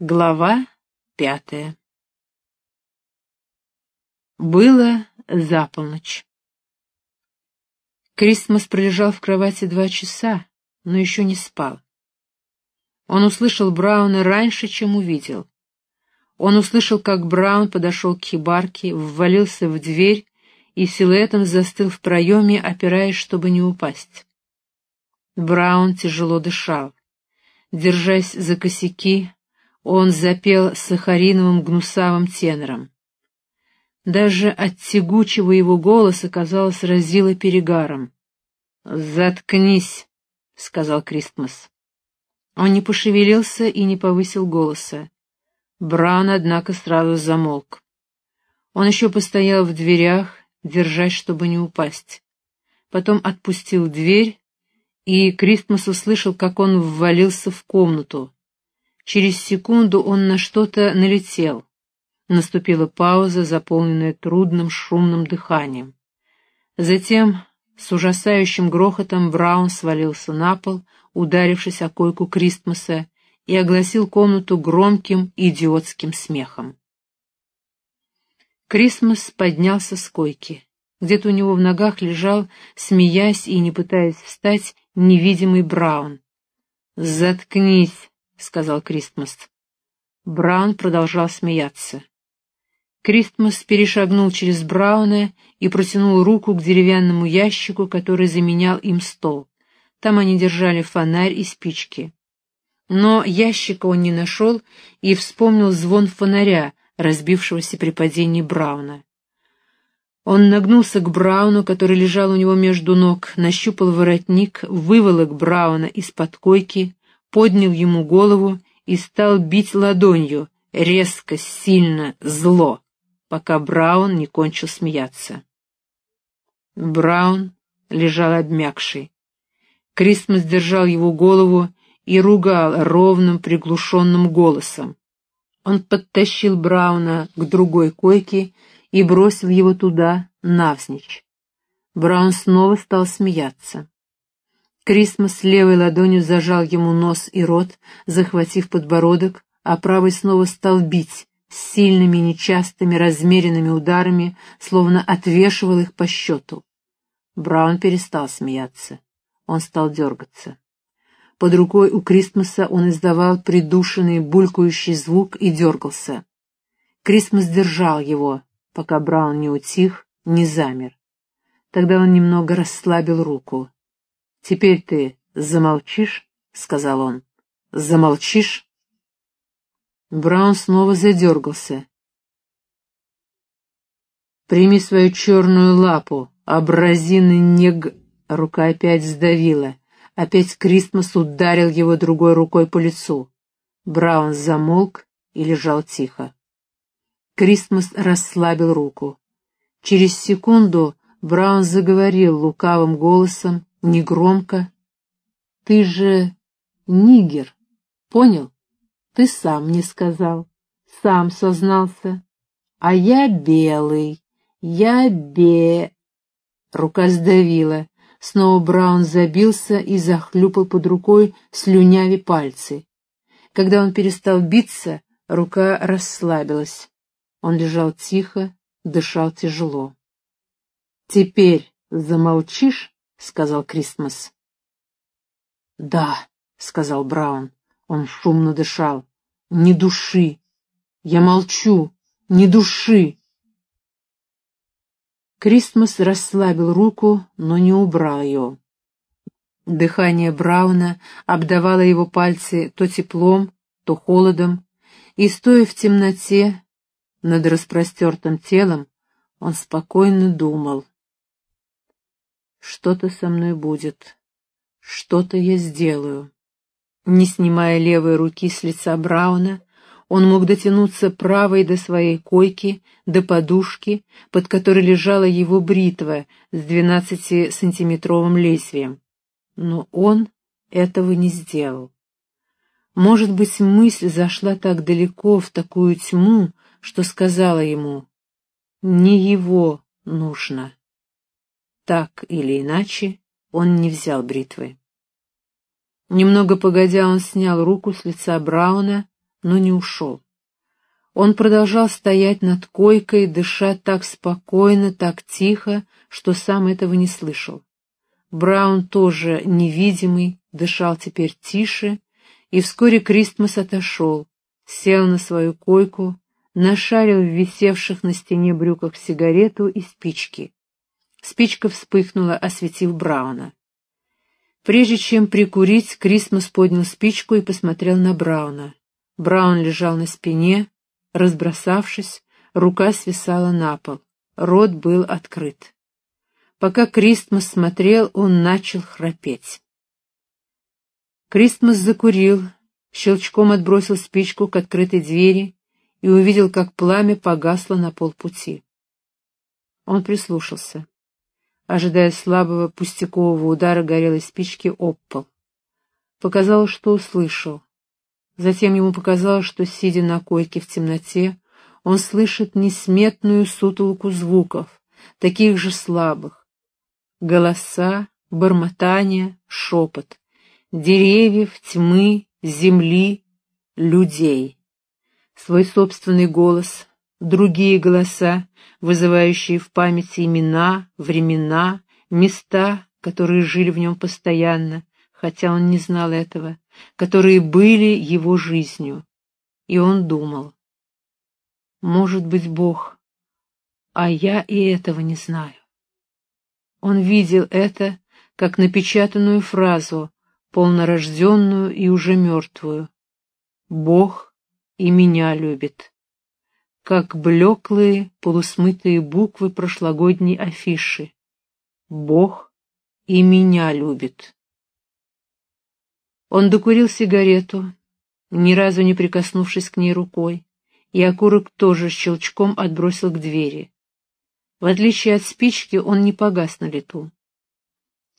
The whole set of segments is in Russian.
Глава пятая Было за полночь. Кристмас пролежал в кровати два часа, но еще не спал. Он услышал Брауна раньше, чем увидел. Он услышал, как Браун подошел к хибарке, ввалился в дверь и силуэтом застыл в проеме, опираясь, чтобы не упасть. Браун тяжело дышал. Держась за косяки, он запел сахариновым гнусавым тенором. Даже от тягучего его голоса, казалось, разило перегаром. «Заткнись», — сказал Кристмас. Он не пошевелился и не повысил голоса. Бран, однако, сразу замолк. Он еще постоял в дверях, держась, чтобы не упасть. Потом отпустил дверь, и Кристмас услышал, как он ввалился в комнату. Через секунду он на что-то налетел. Наступила пауза, заполненная трудным шумным дыханием. Затем с ужасающим грохотом Браун свалился на пол, ударившись о койку Кристмаса, и огласил комнату громким идиотским смехом. Крисмас поднялся с койки. Где-то у него в ногах лежал, смеясь и не пытаясь встать, невидимый Браун. «Заткнись!» — сказал Кристмас. Браун продолжал смеяться. Кристмас перешагнул через Брауна и протянул руку к деревянному ящику, который заменял им стол. Там они держали фонарь и спички. Но ящика он не нашел и вспомнил звон фонаря, разбившегося при падении Брауна. Он нагнулся к Брауну, который лежал у него между ног, нащупал воротник, выволок Брауна из-под койки, поднял ему голову и стал бить ладонью, резко, сильно, зло, пока Браун не кончил смеяться. Браун лежал обмякший. Кристмас держал его голову и ругал ровным приглушенным голосом. Он подтащил Брауна к другой койке и бросил его туда, навзничь. Браун снова стал смеяться. Крисмас левой ладонью зажал ему нос и рот, захватив подбородок, а правой снова стал бить, с сильными, нечастыми, размеренными ударами, словно отвешивал их по счету. Браун перестал смеяться. Он стал дергаться. Под рукой у Крисмаса он издавал придушенный, булькающий звук и дергался. Крисмас держал его, пока Браун не утих, не замер. Тогда он немного расслабил руку. «Теперь ты замолчишь?» — сказал он. «Замолчишь?» Браун снова задергался. «Прими свою черную лапу, абразины нег...» Рука опять сдавила. Опять Кристмас ударил его другой рукой по лицу. Браун замолк и лежал тихо. Кристмас расслабил руку. Через секунду Браун заговорил лукавым голосом, негромко. «Ты же нигер, понял? Ты сам не сказал, сам сознался. А я белый, я бе...» Рука сдавила. Снова Браун забился и захлюпал под рукой слюняви пальцы. Когда он перестал биться, рука расслабилась. Он лежал тихо, дышал тяжело. «Теперь замолчишь?» — сказал Кристмас. «Да», — сказал Браун. Он шумно дышал. «Ни души! Я молчу! Ни души!» Кристмас расслабил руку, но не убрал ее. Дыхание Брауна обдавало его пальцы то теплом, то холодом, и, стоя в темноте, над распростертым телом, он спокойно думал. Что-то со мной будет. Что-то я сделаю. Не снимая левой руки с лица Брауна, он мог дотянуться правой до своей койки, до подушки, под которой лежала его бритва с двенадцатисантиметровым лезвием. Но он этого не сделал. Может быть, мысль зашла так далеко, в такую тьму, что сказала ему «Не его нужно». Так или иначе, он не взял бритвы. Немного погодя, он снял руку с лица Брауна, но не ушел. Он продолжал стоять над койкой, дыша так спокойно, так тихо, что сам этого не слышал. Браун тоже невидимый, дышал теперь тише, и вскоре Кристмас отошел, сел на свою койку, нашарил в висевших на стене брюках сигарету и спички. Спичка вспыхнула, осветив Брауна. Прежде чем прикурить, Крисмас поднял спичку и посмотрел на Брауна. Браун лежал на спине, разбросавшись, рука свисала на пол, рот был открыт. Пока Кристмас смотрел, он начал храпеть. Кристмас закурил, щелчком отбросил спичку к открытой двери и увидел, как пламя погасло на полпути. Он прислушался, ожидая слабого пустякового удара горелой спички об пол. Показалось, что услышал. Затем ему показалось, что, сидя на койке в темноте, он слышит несметную сутолку звуков, таких же слабых. Голоса, бормотание, шепот. Деревьев, тьмы, земли, людей. Свой собственный голос, другие голоса, вызывающие в памяти имена, времена, места, которые жили в нем постоянно, хотя он не знал этого, которые были его жизнью. И он думал, может быть, Бог, а я и этого не знаю. Он видел это, как напечатанную фразу, полнорожденную и уже мертвую. Бог и меня любит. Как блеклые, полусмытые буквы прошлогодней афиши. Бог и меня любит. Он докурил сигарету, ни разу не прикоснувшись к ней рукой, и окурок тоже щелчком отбросил к двери. В отличие от спички, он не погас на лету.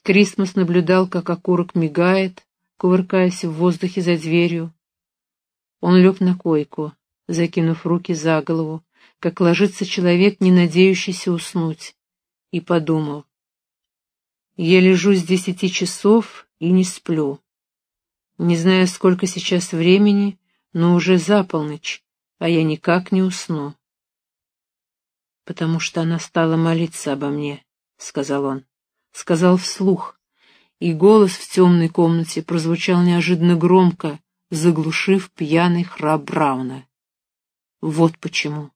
Крисмас наблюдал, как окурок мигает, кувыркаясь в воздухе за дверью. Он лег на койку, закинув руки за голову, как ложится человек, не надеющийся уснуть, и подумал. «Я лежу с десяти часов и не сплю. Не знаю, сколько сейчас времени, но уже за полночь, а я никак не усну. «Потому что она стала молиться обо мне», — сказал он. Сказал вслух, и голос в темной комнате прозвучал неожиданно громко, заглушив пьяный храп Брауна. Вот почему.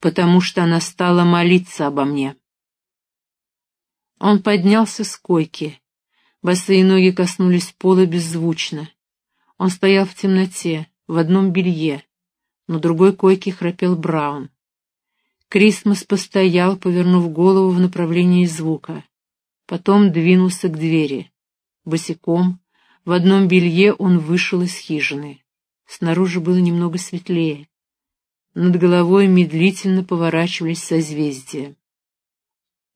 Потому что она стала молиться обо мне. Он поднялся с койки, Босые ноги коснулись пола беззвучно. Он стоял в темноте, в одном белье. На другой койке храпел Браун. Крисмас постоял, повернув голову в направлении звука. Потом двинулся к двери. Босиком, в одном белье он вышел из хижины. Снаружи было немного светлее. Над головой медлительно поворачивались созвездия.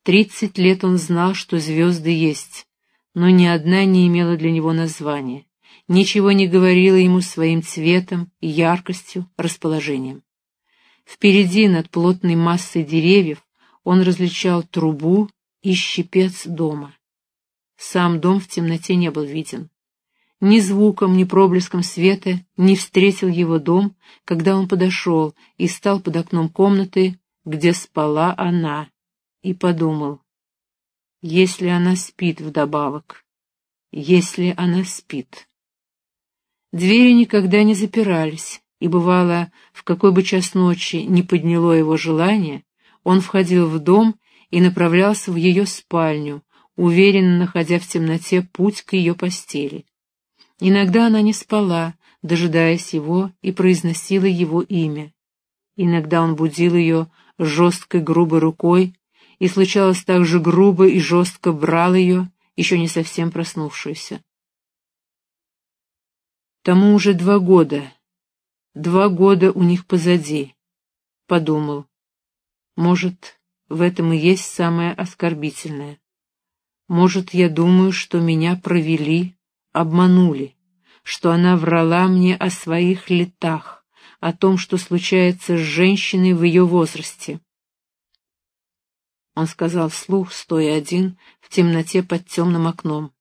Тридцать лет он знал, что звезды есть, но ни одна не имела для него названия, ничего не говорила ему своим цветом, яркостью, расположением. Впереди, над плотной массой деревьев, он различал трубу и щипец дома. Сам дом в темноте не был виден. Ни звуком, ни проблеском света не встретил его дом, когда он подошел и стал под окном комнаты, где спала она, и подумал, если она спит вдобавок. Если она спит. Двери никогда не запирались, и бывало, в какой бы час ночи не подняло его желание, он входил в дом и направлялся в ее спальню, уверенно находя в темноте путь к ее постели. Иногда она не спала, дожидаясь его, и произносила его имя. Иногда он будил ее жесткой грубой рукой, и случалось так же грубо и жестко брал ее, еще не совсем проснувшуюся. Тому уже два года. Два года у них позади. Подумал. Может, в этом и есть самое оскорбительное. Может, я думаю, что меня провели, обманули, что она врала мне о своих летах, о том, что случается с женщиной в ее возрасте. Он сказал вслух, стоя один, в темноте под темным окном.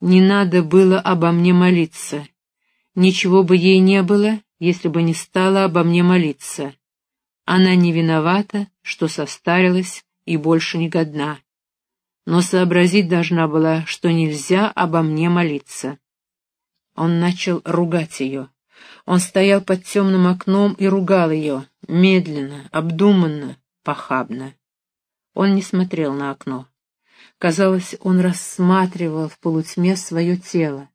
«Не надо было обо мне молиться. Ничего бы ей не было, если бы не стала обо мне молиться. Она не виновата, что состарилась и больше не годна. Но сообразить должна была, что нельзя обо мне молиться. Он начал ругать ее. Он стоял под темным окном и ругал ее, медленно, обдуманно, похабно. Он не смотрел на окно. Казалось, он рассматривал в полутьме свое тело,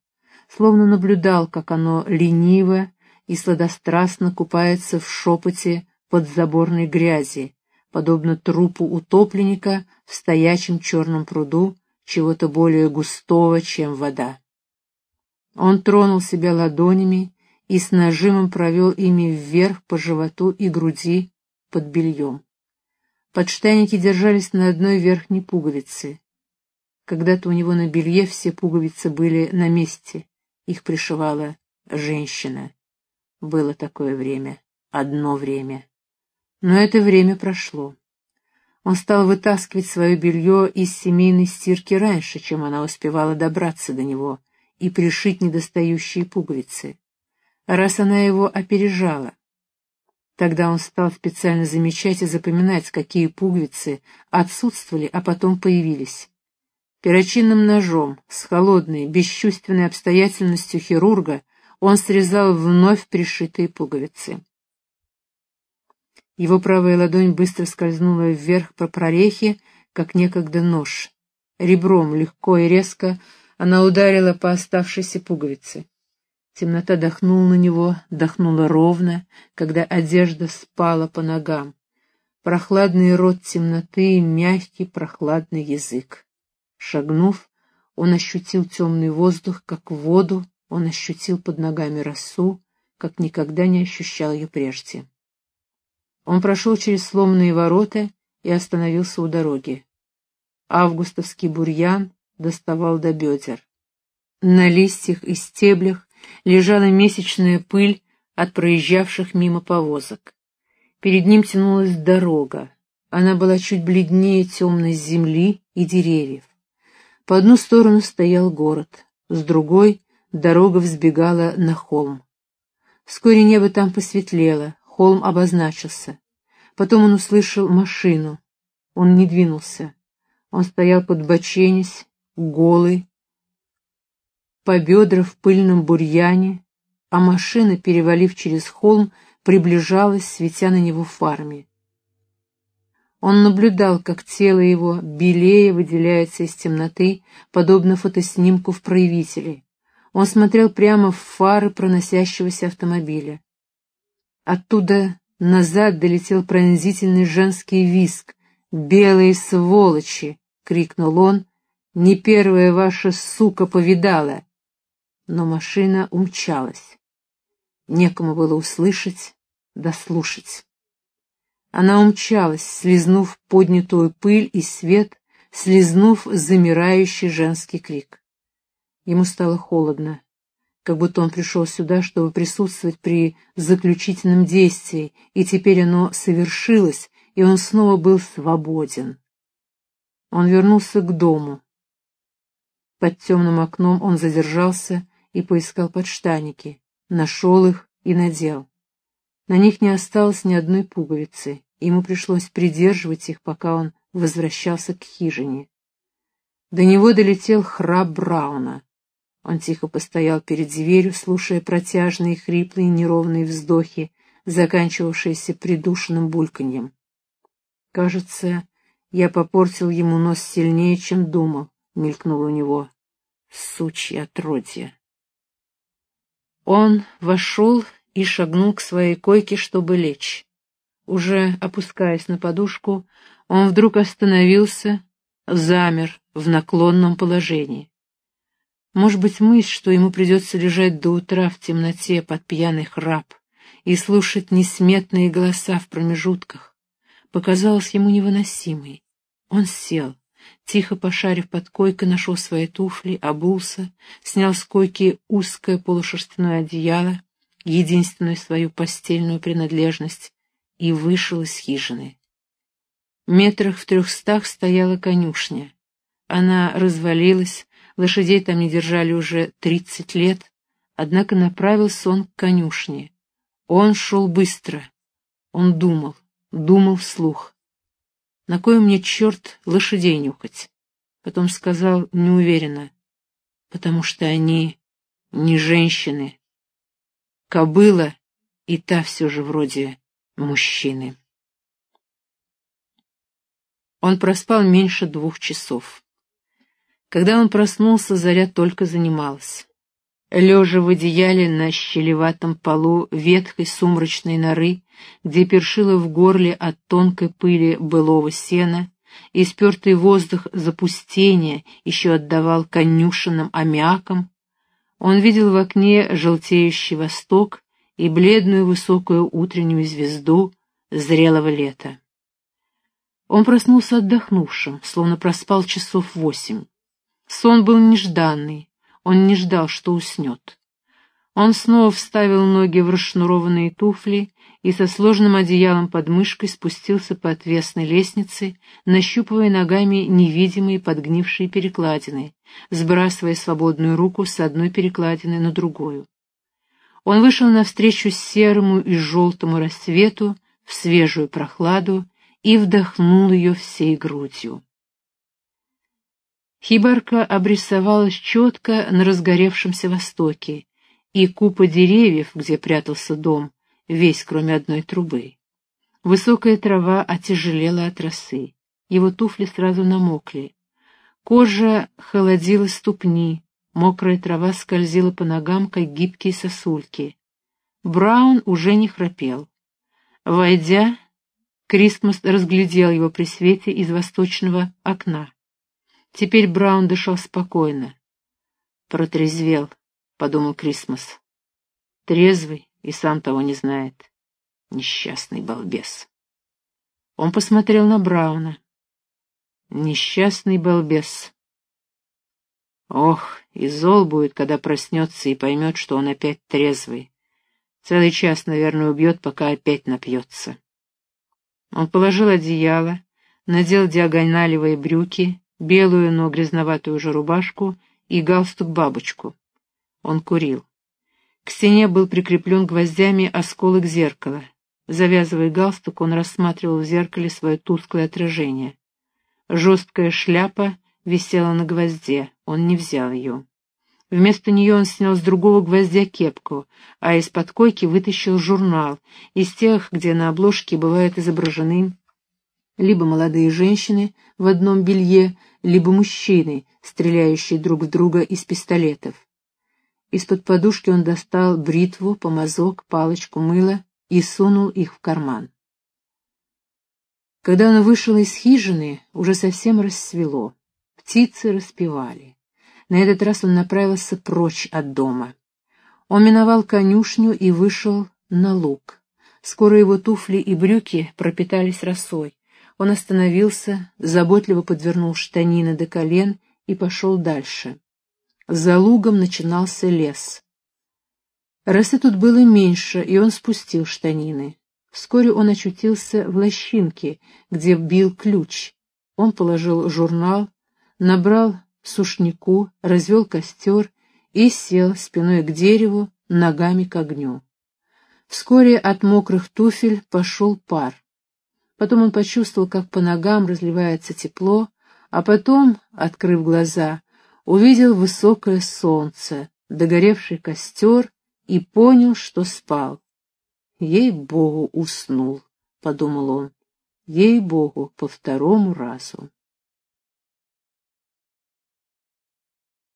словно наблюдал, как оно лениво и сладострастно купается в шепоте подзаборной грязи, подобно трупу утопленника в стоячем черном пруду чего-то более густого, чем вода. Он тронул себя ладонями и с нажимом провел ими вверх по животу и груди под бельем. Подштанники держались на одной верхней пуговице. Когда-то у него на белье все пуговицы были на месте, их пришивала женщина. Было такое время, одно время. Но это время прошло. Он стал вытаскивать свое белье из семейной стирки раньше, чем она успевала добраться до него, и пришить недостающие пуговицы. Раз она его опережала, Тогда он стал специально замечать и запоминать, какие пуговицы отсутствовали, а потом появились. Перочинным ножом, с холодной, бесчувственной обстоятельностью хирурга, он срезал вновь пришитые пуговицы. Его правая ладонь быстро скользнула вверх по прорехе, как некогда нож. Ребром, легко и резко, она ударила по оставшейся пуговице. Темнота дохнула на него, дохнула ровно, когда одежда спала по ногам. Прохладный рот темноты и мягкий прохладный язык. Шагнув, он ощутил темный воздух, как воду, он ощутил под ногами росу, как никогда не ощущал ее прежде. Он прошел через сломанные ворота и остановился у дороги. Августовский бурьян доставал до бедер. На листьях и стеблях лежала месячная пыль от проезжавших мимо повозок. Перед ним тянулась дорога. Она была чуть бледнее темной земли и деревьев. По одну сторону стоял город, с другой дорога взбегала на холм. Вскоре небо там посветлело, холм обозначился. Потом он услышал машину. Он не двинулся. Он стоял под боченись, голый, по бедра в пыльном бурьяне, а машина, перевалив через холм, приближалась, светя на него фарами. Он наблюдал, как тело его, белее, выделяется из темноты, подобно фотоснимку в проявителе. Он смотрел прямо в фары проносящегося автомобиля. Оттуда назад долетел пронзительный женский виск. «Белые сволочи!» — крикнул он. «Не первая ваша сука повидала!» но машина умчалась. Некому было услышать, дослушать. Она умчалась, слезнув поднятую пыль и свет, слезнув замирающий женский крик. Ему стало холодно, как будто он пришел сюда, чтобы присутствовать при заключительном действии, и теперь оно совершилось, и он снова был свободен. Он вернулся к дому. Под темным окном он задержался и поискал подштаники, нашел их и надел. На них не осталось ни одной пуговицы, ему пришлось придерживать их, пока он возвращался к хижине. До него долетел храп Брауна. Он тихо постоял перед дверью, слушая протяжные, хриплые, неровные вздохи, заканчивавшиеся придушенным бульканьем. «Кажется, я попортил ему нос сильнее, чем думал», — мелькнуло у него. «Сучье отродье!» Он вошел и шагнул к своей койке, чтобы лечь. Уже опускаясь на подушку, он вдруг остановился, замер в наклонном положении. Может быть, мысль, что ему придется лежать до утра в темноте под пьяный храп и слушать несметные голоса в промежутках, показалась ему невыносимой. Он сел, Тихо пошарив под койкой, нашел свои туфли, обулся, снял с койки узкое полушерстяное одеяло, единственную свою постельную принадлежность, и вышел из хижины. Метрах в трехстах стояла конюшня. Она развалилась, лошадей там не держали уже тридцать лет, однако направился он к конюшне. Он шел быстро. Он думал, думал вслух. На кой мне, черт, лошадей нюхать? Потом сказал неуверенно, потому что они не женщины. Кобыла и та все же вроде мужчины. Он проспал меньше двух часов. Когда он проснулся, заря только занималась. Лежа в одеяле на щелеватом полу ветхой сумрачной норы, где першило в горле от тонкой пыли былого сена, и спертый воздух запустения еще отдавал конюшенным аммиаком, он видел в окне желтеющий восток и бледную высокую утреннюю звезду зрелого лета. Он проснулся отдохнувшим, словно проспал часов восемь. Сон был нежданный, он не ждал, что уснет. Он снова вставил ноги в расшнурованные туфли и со сложным одеялом под мышкой спустился по отвесной лестнице, нащупывая ногами невидимые подгнившие перекладины, сбрасывая свободную руку с одной перекладины на другую. Он вышел навстречу серому и желтому рассвету, в свежую прохладу, и вдохнул ее всей грудью. Хибарка обрисовалась четко на разгоревшемся востоке, и купа деревьев, где прятался дом, весь кроме одной трубы. Высокая трава отяжелела от росы, его туфли сразу намокли. Кожа холодила ступни, мокрая трава скользила по ногам, как гибкие сосульки. Браун уже не храпел. Войдя, Кристмас разглядел его при свете из восточного окна. Теперь Браун дышал спокойно. «Протрезвел», — подумал Крисмас. «Трезвый и сам того не знает. Несчастный балбес». Он посмотрел на Брауна. «Несчастный балбес». Ох, и зол будет, когда проснется и поймет, что он опять трезвый. Целый час, наверное, убьет, пока опять напьется. Он положил одеяло, надел диагоналевые брюки белую, но грязноватую уже рубашку и галстук-бабочку. Он курил. К стене был прикреплен гвоздями осколок зеркала. Завязывая галстук, он рассматривал в зеркале свое тусклое отражение. Жесткая шляпа висела на гвозде, он не взял ее. Вместо нее он снял с другого гвоздя кепку, а из-под койки вытащил журнал, из тех, где на обложке бывают изображены либо молодые женщины в одном белье, либо мужчины, стреляющие друг в друга из пистолетов. Из-под подушки он достал бритву, помазок, палочку мыла и сунул их в карман. Когда он вышел из хижины, уже совсем рассвело. Птицы распевали. На этот раз он направился прочь от дома. Он миновал конюшню и вышел на луг. Скоро его туфли и брюки пропитались росой. Он остановился, заботливо подвернул штанины до колен и пошел дальше. За лугом начинался лес. Росы тут было меньше, и он спустил штанины. Вскоре он очутился в лощинке, где бил ключ. Он положил журнал, набрал сушнику, развел костер и сел спиной к дереву, ногами к огню. Вскоре от мокрых туфель пошел пар. Потом он почувствовал, как по ногам разливается тепло, а потом, открыв глаза, увидел высокое солнце, догоревший костер и понял, что спал. «Ей-богу, уснул», — подумал он, — «ей-богу, по второму разу».